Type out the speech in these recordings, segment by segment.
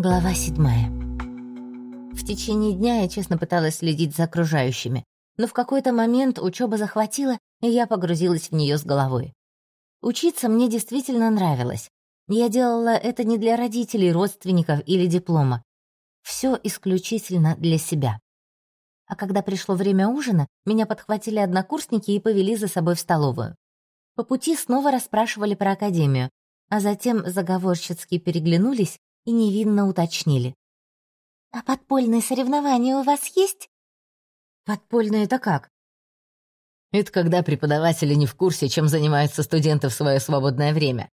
Глава седьмая. В течение дня я честно пыталась следить за окружающими, но в какой-то момент учеба захватила, и я погрузилась в нее с головой. Учиться мне действительно нравилось. Я делала это не для родителей, родственников или диплома. Все исключительно для себя. А когда пришло время ужина, меня подхватили однокурсники и повели за собой в столовую. По пути снова расспрашивали про академию, а затем заговорщицки переглянулись и невинно уточнили. «А подпольные соревнования у вас есть?» «Подпольные это как?» «Это когда преподаватели не в курсе, чем занимаются студенты в свое свободное время»,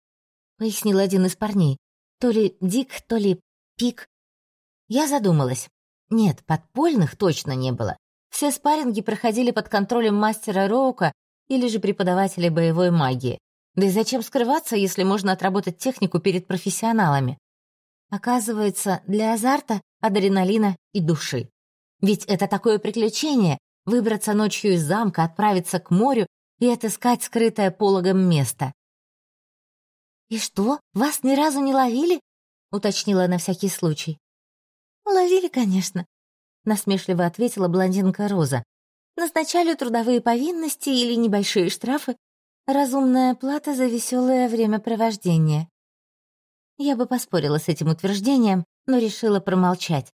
пояснил один из парней. То ли Дик, то ли Пик. Я задумалась. Нет, подпольных точно не было. Все спарринги проходили под контролем мастера Роука или же преподавателя боевой магии. Да и зачем скрываться, если можно отработать технику перед профессионалами? Оказывается, для азарта, адреналина и души. Ведь это такое приключение — выбраться ночью из замка, отправиться к морю и отыскать скрытое пологом место. «И что, вас ни разу не ловили?» — уточнила на всякий случай. «Ловили, конечно», — насмешливо ответила блондинка Роза. «Назначали трудовые повинности или небольшие штрафы. Разумная плата за веселое времяпровождение. Я бы поспорила с этим утверждением, но решила промолчать.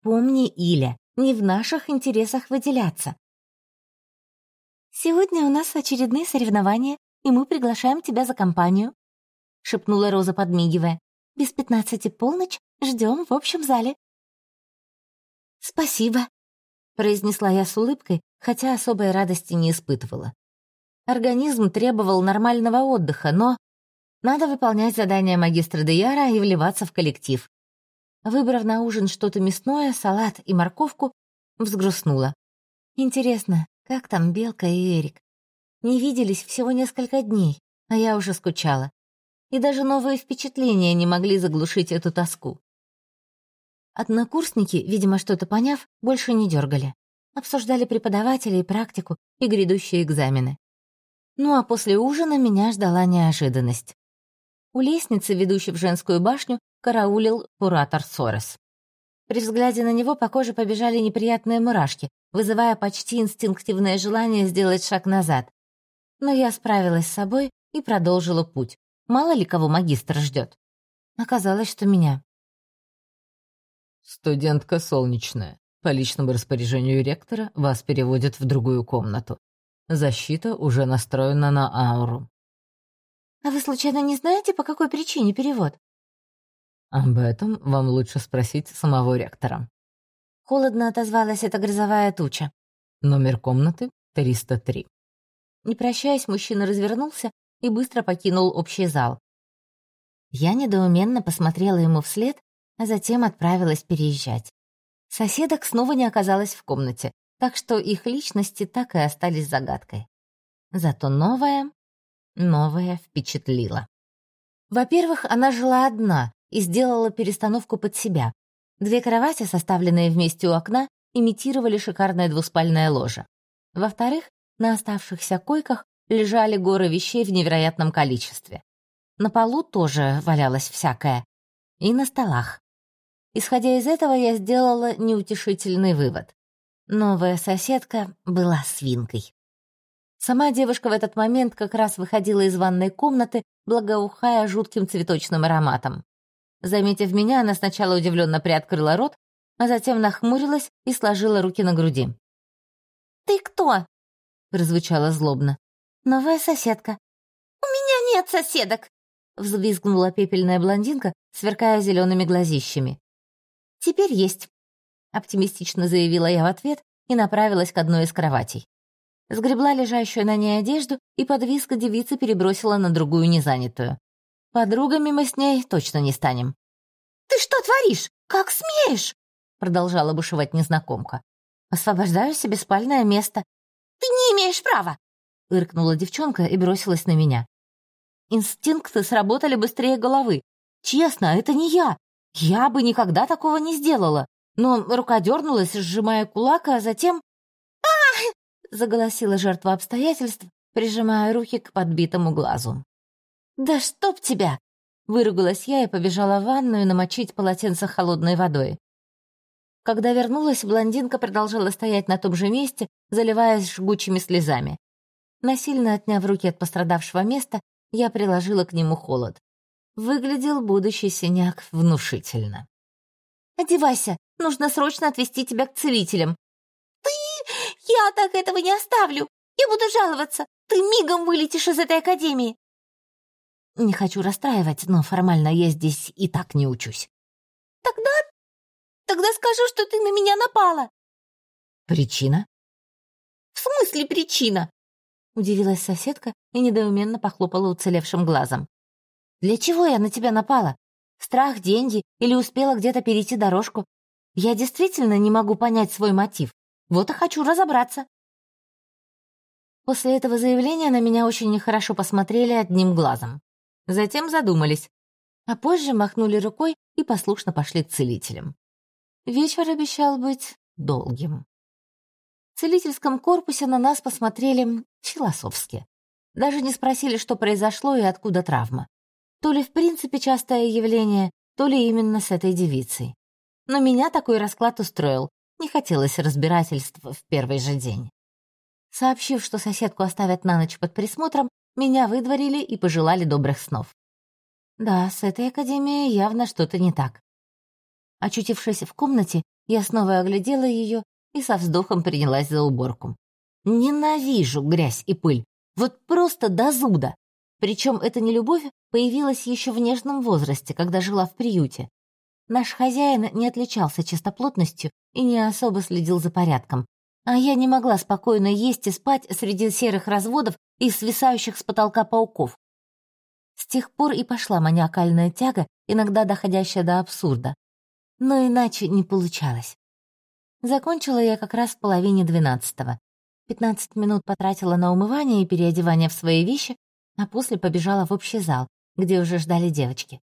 Помни, Иля, не в наших интересах выделяться. «Сегодня у нас очередные соревнования, и мы приглашаем тебя за компанию», — шепнула Роза, подмигивая. «Без пятнадцати полночь ждем в общем зале». «Спасибо», — произнесла я с улыбкой, хотя особой радости не испытывала. Организм требовал нормального отдыха, но надо выполнять задания магистра Деяра и вливаться в коллектив. Выбрав на ужин что-то мясное, салат и морковку, взгрустнула. Интересно, как там Белка и Эрик? Не виделись всего несколько дней, а я уже скучала. И даже новые впечатления не могли заглушить эту тоску. Однокурсники, видимо, что-то поняв, больше не дергали. Обсуждали преподавателей, практику и грядущие экзамены. Ну а после ужина меня ждала неожиданность. У лестницы, ведущей в женскую башню, караулил куратор Сорес. При взгляде на него по коже побежали неприятные мурашки, вызывая почти инстинктивное желание сделать шаг назад. Но я справилась с собой и продолжила путь. Мало ли кого магистр ждет. Оказалось, что меня. «Студентка солнечная. По личному распоряжению ректора вас переводят в другую комнату. Защита уже настроена на ауру. «А вы случайно не знаете, по какой причине перевод?» «Об этом вам лучше спросить самого ректора». Холодно отозвалась эта грозовая туча. «Номер комнаты 303». Не прощаясь, мужчина развернулся и быстро покинул общий зал. Я недоуменно посмотрела ему вслед, а затем отправилась переезжать. Соседок снова не оказалось в комнате, так что их личности так и остались загадкой. Зато новая Новая впечатлила. Во-первых, она жила одна и сделала перестановку под себя. Две кровати, составленные вместе у окна, имитировали шикарное двуспальное ложе. Во-вторых, на оставшихся койках лежали горы вещей в невероятном количестве. На полу тоже валялось всякое. И на столах. Исходя из этого, я сделала неутешительный вывод. Новая соседка была свинкой. Сама девушка в этот момент как раз выходила из ванной комнаты, благоухая жутким цветочным ароматом. Заметив меня, она сначала удивленно приоткрыла рот, а затем нахмурилась и сложила руки на груди. «Ты кто?» — прозвучало злобно. «Новая соседка». «У меня нет соседок!» — взвизгнула пепельная блондинка, сверкая зелеными глазищами. «Теперь есть», — оптимистично заявила я в ответ и направилась к одной из кроватей сгребла лежащую на ней одежду и под виск девицы перебросила на другую незанятую. Подругами мы с ней точно не станем. «Ты что творишь? Как смеешь?» продолжала бушевать незнакомка. «Освобождаю себе спальное место». «Ты не имеешь права!» Иркнула девчонка и бросилась на меня. Инстинкты сработали быстрее головы. Честно, это не я. Я бы никогда такого не сделала. Но рука дернулась, сжимая кулак, а затем заголосила жертва обстоятельств, прижимая руки к подбитому глазу. «Да чтоб тебя!» Выругалась я и побежала в ванную намочить полотенце холодной водой. Когда вернулась, блондинка продолжала стоять на том же месте, заливаясь жгучими слезами. Насильно отняв руки от пострадавшего места, я приложила к нему холод. Выглядел будущий синяк внушительно. «Одевайся, нужно срочно отвезти тебя к целителям». «Ты... я так этого не оставлю! Я буду жаловаться! Ты мигом вылетишь из этой академии!» «Не хочу расстраивать, но формально я здесь и так не учусь». «Тогда... тогда скажу, что ты на меня напала». «Причина?» «В смысле причина?» Удивилась соседка и недоуменно похлопала уцелевшим глазом. «Для чего я на тебя напала? Страх, деньги или успела где-то перейти дорожку? Я действительно не могу понять свой мотив. Вот и хочу разобраться». После этого заявления на меня очень нехорошо посмотрели одним глазом. Затем задумались, а позже махнули рукой и послушно пошли к целителям. Вечер обещал быть долгим. В целительском корпусе на нас посмотрели философски. Даже не спросили, что произошло и откуда травма. То ли в принципе частое явление, то ли именно с этой девицей. Но меня такой расклад устроил. Не хотелось разбирательств в первый же день. Сообщив, что соседку оставят на ночь под присмотром, меня выдворили и пожелали добрых снов. Да, с этой академией явно что-то не так. Очутившись в комнате, я снова оглядела ее и со вздохом принялась за уборку. Ненавижу грязь и пыль. Вот просто до зуда. Причем эта нелюбовь появилась еще в нежном возрасте, когда жила в приюте. Наш хозяин не отличался чистоплотностью и не особо следил за порядком. А я не могла спокойно есть и спать среди серых разводов и свисающих с потолка пауков. С тех пор и пошла маниакальная тяга, иногда доходящая до абсурда. Но иначе не получалось. Закончила я как раз в половине двенадцатого. Пятнадцать минут потратила на умывание и переодевание в свои вещи, а после побежала в общий зал, где уже ждали девочки.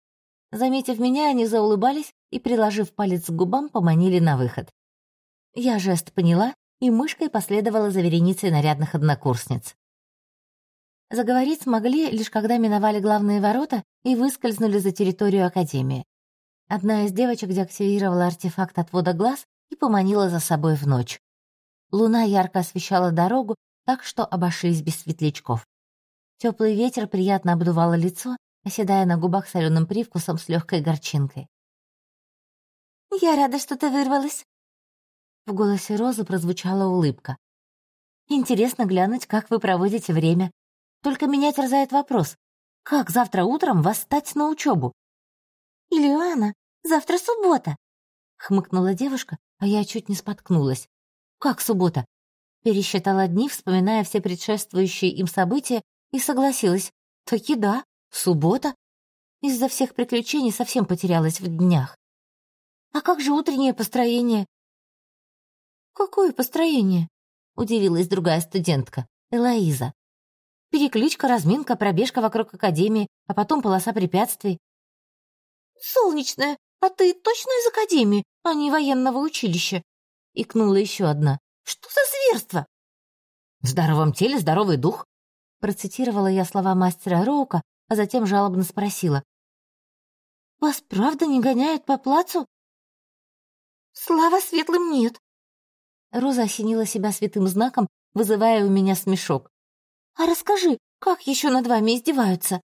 Заметив меня, они заулыбались и, приложив палец к губам, поманили на выход. Я жест поняла и мышкой последовала за вереницей нарядных однокурсниц. Заговорить смогли, лишь когда миновали главные ворота и выскользнули за территорию Академии. Одна из девочек деактивировала артефакт отвода глаз и поманила за собой в ночь. Луна ярко освещала дорогу, так что обошлись без светлячков. Теплый ветер приятно обдувало лицо, оседая на губах соленым привкусом с легкой горчинкой. «Я рада, что ты вырвалась!» В голосе Розы прозвучала улыбка. «Интересно глянуть, как вы проводите время. Только меня терзает вопрос, как завтра утром восстать на учебу? «Ильяна, завтра суббота!» — хмыкнула девушка, а я чуть не споткнулась. «Как суббота?» Пересчитала дни, вспоминая все предшествующие им события, и согласилась. «Таки да, суббота. Из-за всех приключений совсем потерялась в днях. А как же утреннее построение?» «Какое построение?» — удивилась другая студентка, Элоиза. «Перекличка, разминка, пробежка вокруг академии, а потом полоса препятствий». «Солнечная, а ты точно из академии, а не военного училища?» — икнула еще одна. «Что за зверство?» «В здоровом теле здоровый дух», — процитировала я слова мастера Роука, а затем жалобно спросила. «Вас правда не гоняют по плацу?» «Слава светлым нет». Роза осенила себя святым знаком, вызывая у меня смешок. «А расскажи, как еще над вами издеваются?»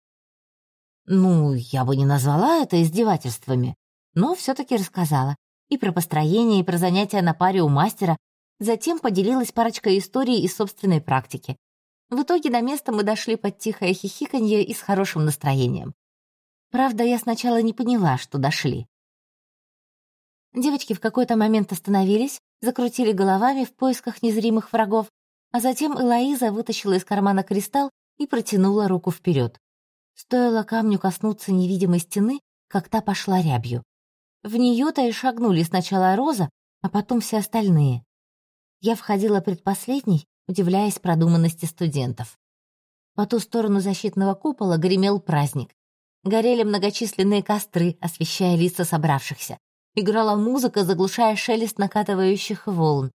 Ну, я бы не назвала это издевательствами, но все-таки рассказала. И про построение, и про занятия на паре у мастера. Затем поделилась парочкой историй из собственной практики. В итоге до места мы дошли под тихое хихиканье и с хорошим настроением. Правда, я сначала не поняла, что дошли. Девочки в какой-то момент остановились, закрутили головами в поисках незримых врагов, а затем Элоиза вытащила из кармана кристалл и протянула руку вперед. Стоило камню коснуться невидимой стены, как та пошла рябью. В нее-то и шагнули сначала Роза, а потом все остальные. Я входила предпоследней, удивляясь продуманности студентов. По ту сторону защитного купола гремел праздник. Горели многочисленные костры, освещая лица собравшихся. Играла музыка, заглушая шелест накатывающих волн.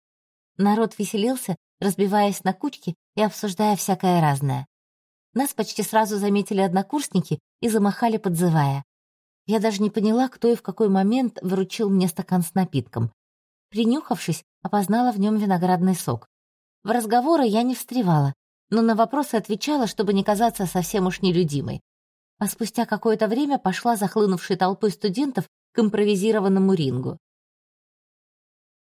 Народ веселился, разбиваясь на кучки и обсуждая всякое разное. Нас почти сразу заметили однокурсники и замахали, подзывая. Я даже не поняла, кто и в какой момент вручил мне стакан с напитком. Принюхавшись, опознала в нем виноградный сок. В разговоры я не встревала, но на вопросы отвечала, чтобы не казаться совсем уж нелюдимой. А спустя какое-то время пошла захлынувшей толпой студентов к импровизированному рингу.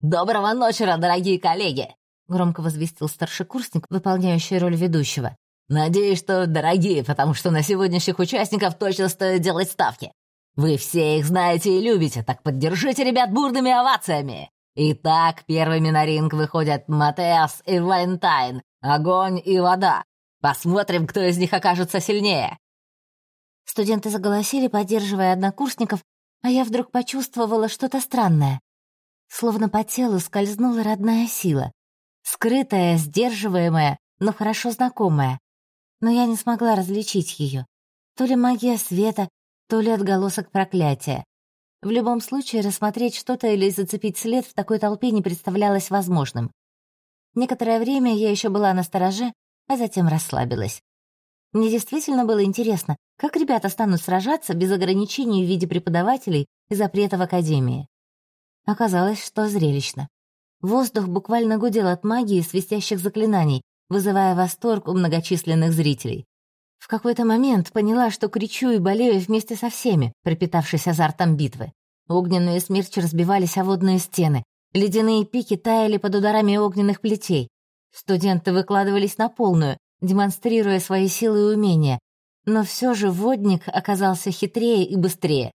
«Доброго ночера, дорогие коллеги!» — громко возвестил старшекурсник, выполняющий роль ведущего. «Надеюсь, что дорогие, потому что на сегодняшних участников точно стоит делать ставки. Вы все их знаете и любите, так поддержите ребят бурными овациями!» Итак, первыми на ринг выходят Матеас и Валентайн, огонь и вода. Посмотрим, кто из них окажется сильнее. Студенты заголосили, поддерживая однокурсников, а я вдруг почувствовала что-то странное. Словно по телу скользнула родная сила. Скрытая, сдерживаемая, но хорошо знакомая. Но я не смогла различить ее. То ли магия света, то ли отголосок проклятия. В любом случае, рассмотреть что-то или зацепить след в такой толпе не представлялось возможным. Некоторое время я еще была на стороже, а затем расслабилась. Мне действительно было интересно, как ребята станут сражаться без ограничений в виде преподавателей и запрета в академии. Оказалось, что зрелищно. Воздух буквально гудел от магии свистящих заклинаний, вызывая восторг у многочисленных зрителей. В какой-то момент поняла, что кричу и болею вместе со всеми, пропитавшись азартом битвы. Огненные смерчи разбивались о водные стены, ледяные пики таяли под ударами огненных плетей. Студенты выкладывались на полную, демонстрируя свои силы и умения. Но все же водник оказался хитрее и быстрее.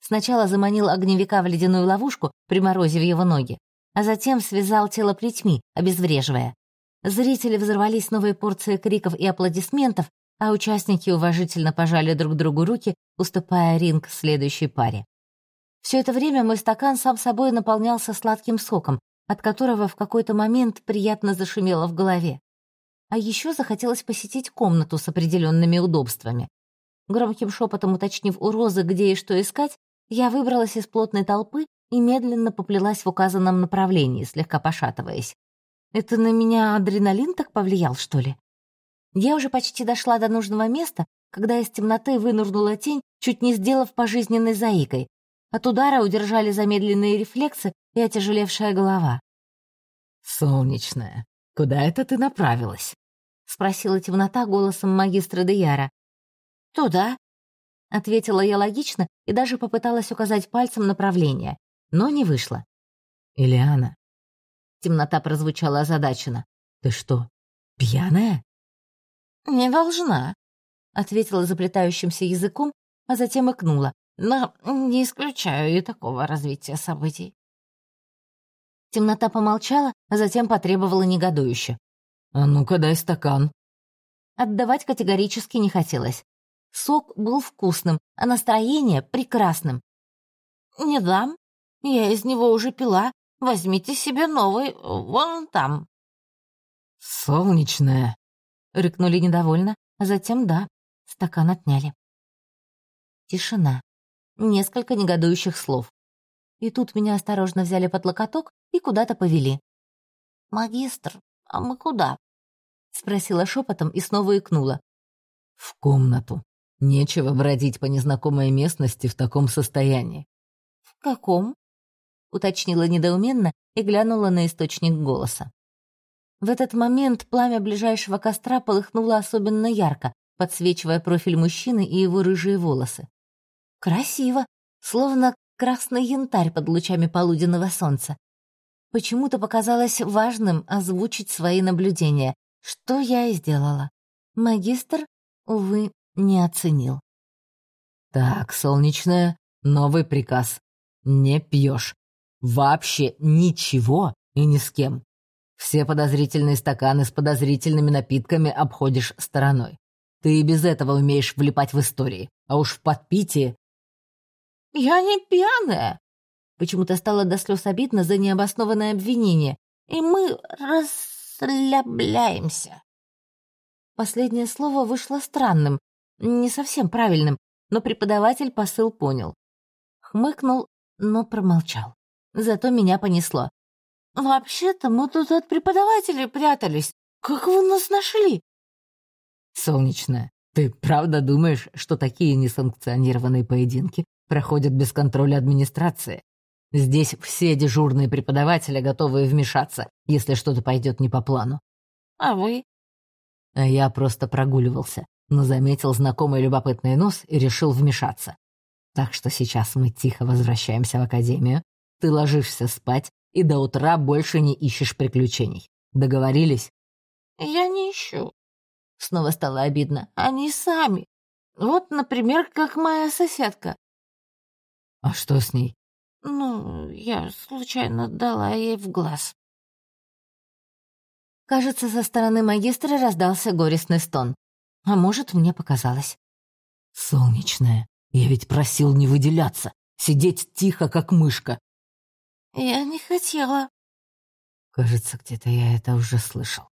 Сначала заманил огневика в ледяную ловушку, приморозив его ноги, а затем связал тело плетьми, обезвреживая. Зрители взорвались новой порцией криков и аплодисментов, а участники уважительно пожали друг другу руки, уступая ринг следующей паре. Все это время мой стакан сам собой наполнялся сладким соком, от которого в какой-то момент приятно зашумело в голове. А еще захотелось посетить комнату с определенными удобствами. Громким шепотом уточнив у Розы, где и что искать, я выбралась из плотной толпы и медленно поплелась в указанном направлении, слегка пошатываясь. Это на меня адреналин так повлиял, что ли? Я уже почти дошла до нужного места, когда из темноты вынырнула тень, чуть не сделав пожизненной заикой. От удара удержали замедленные рефлексы и отяжелевшая голова. «Солнечная, куда это ты направилась?» — спросила темнота голосом магистра Деяра. «Туда», — ответила я логично и даже попыталась указать пальцем направление, но не вышло. «Ильяна». Темнота прозвучала озадаченно. «Ты что, пьяная?» «Не должна», — ответила заплетающимся языком, а затем икнула. «Но не исключаю и такого развития событий». Темнота помолчала, а затем потребовала негодующе. «А ну-ка дай стакан». Отдавать категорически не хотелось. Сок был вкусным, а настроение прекрасным. «Не дам. Я из него уже пила. Возьмите себе новый, вон там». «Солнечная», — рыкнули недовольно, а затем да, стакан отняли. Тишина. Несколько негодующих слов. И тут меня осторожно взяли под локоток и куда-то повели. «Магистр, а мы куда?» — спросила шепотом и снова икнула. «В комнату. Нечего бродить по незнакомой местности в таком состоянии». «В каком?» — уточнила недоуменно и глянула на источник голоса. В этот момент пламя ближайшего костра полыхнуло особенно ярко, подсвечивая профиль мужчины и его рыжие волосы. Красиво, словно красный янтарь под лучами полуденного солнца. Почему-то показалось важным озвучить свои наблюдения, что я и сделала. Магистр, увы, не оценил. «Так, солнечная, новый приказ. Не пьешь. Вообще ничего и ни с кем. Все подозрительные стаканы с подозрительными напитками обходишь стороной. Ты и без этого умеешь влипать в истории, а уж в подпитии... «Я не пьяная!» Почему-то стало до слез обидно за необоснованное обвинение, и мы расслабляемся. Последнее слово вышло странным, не совсем правильным, но преподаватель посыл понял. Хмыкнул, но промолчал. Зато меня понесло. «Вообще-то мы тут от преподавателей прятались. Как вы нас нашли?» «Солнечная, ты правда думаешь, что такие несанкционированные поединки проходят без контроля администрации. Здесь все дежурные преподаватели готовы вмешаться, если что-то пойдет не по плану. А вы? А я просто прогуливался, но заметил знакомый любопытный нос и решил вмешаться. Так что сейчас мы тихо возвращаемся в академию, ты ложишься спать и до утра больше не ищешь приключений. Договорились? Я не ищу. Снова стало обидно. Они сами. Вот, например, как моя соседка. А что с ней? Ну, я случайно дала ей в глаз. Кажется, со стороны магистра раздался горестный стон. А может, мне показалось. «Солнечная, я ведь просил не выделяться, сидеть тихо, как мышка». «Я не хотела». Кажется, где-то я это уже слышал.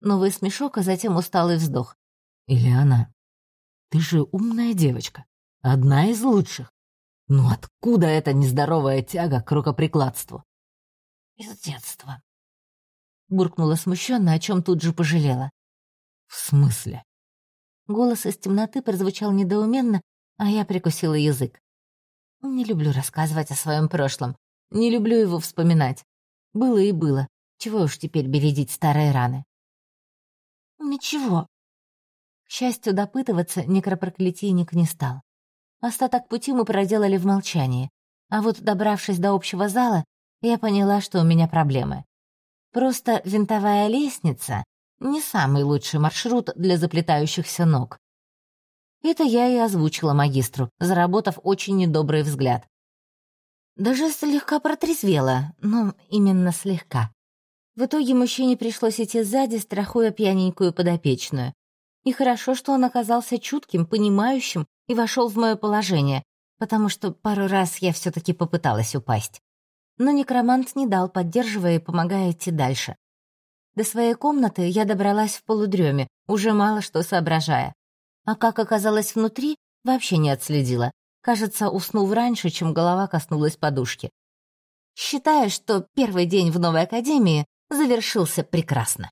Новый смешок, а затем усталый вздох. «Ильяна, ты же умная девочка, одна из лучших. Ну откуда эта нездоровая тяга к рукоприкладству?» «Из детства», буркнула смущенно, о чем тут же пожалела. «В смысле?» Голос из темноты прозвучал недоуменно, а я прикусила язык. Не люблю рассказывать о своем прошлом. Не люблю его вспоминать. Было и было. Чего уж теперь бередить старые раны. Ничего. К счастью, допытываться некропроклятийник не стал. Остаток пути мы проделали в молчании. А вот, добравшись до общего зала, я поняла, что у меня проблемы. Просто винтовая лестница — не самый лучший маршрут для заплетающихся ног. Это я и озвучила магистру, заработав очень недобрый взгляд. Даже слегка протрезвела, но именно слегка. В итоге мужчине пришлось идти сзади, страхуя пьяненькую подопечную. И хорошо, что он оказался чутким, понимающим и вошел в мое положение, потому что пару раз я все-таки попыталась упасть но некромант не дал, поддерживая и помогая идти дальше. До своей комнаты я добралась в полудреме, уже мало что соображая. А как оказалось внутри, вообще не отследила. Кажется, уснув раньше, чем голова коснулась подушки. Считаю, что первый день в новой академии завершился прекрасно.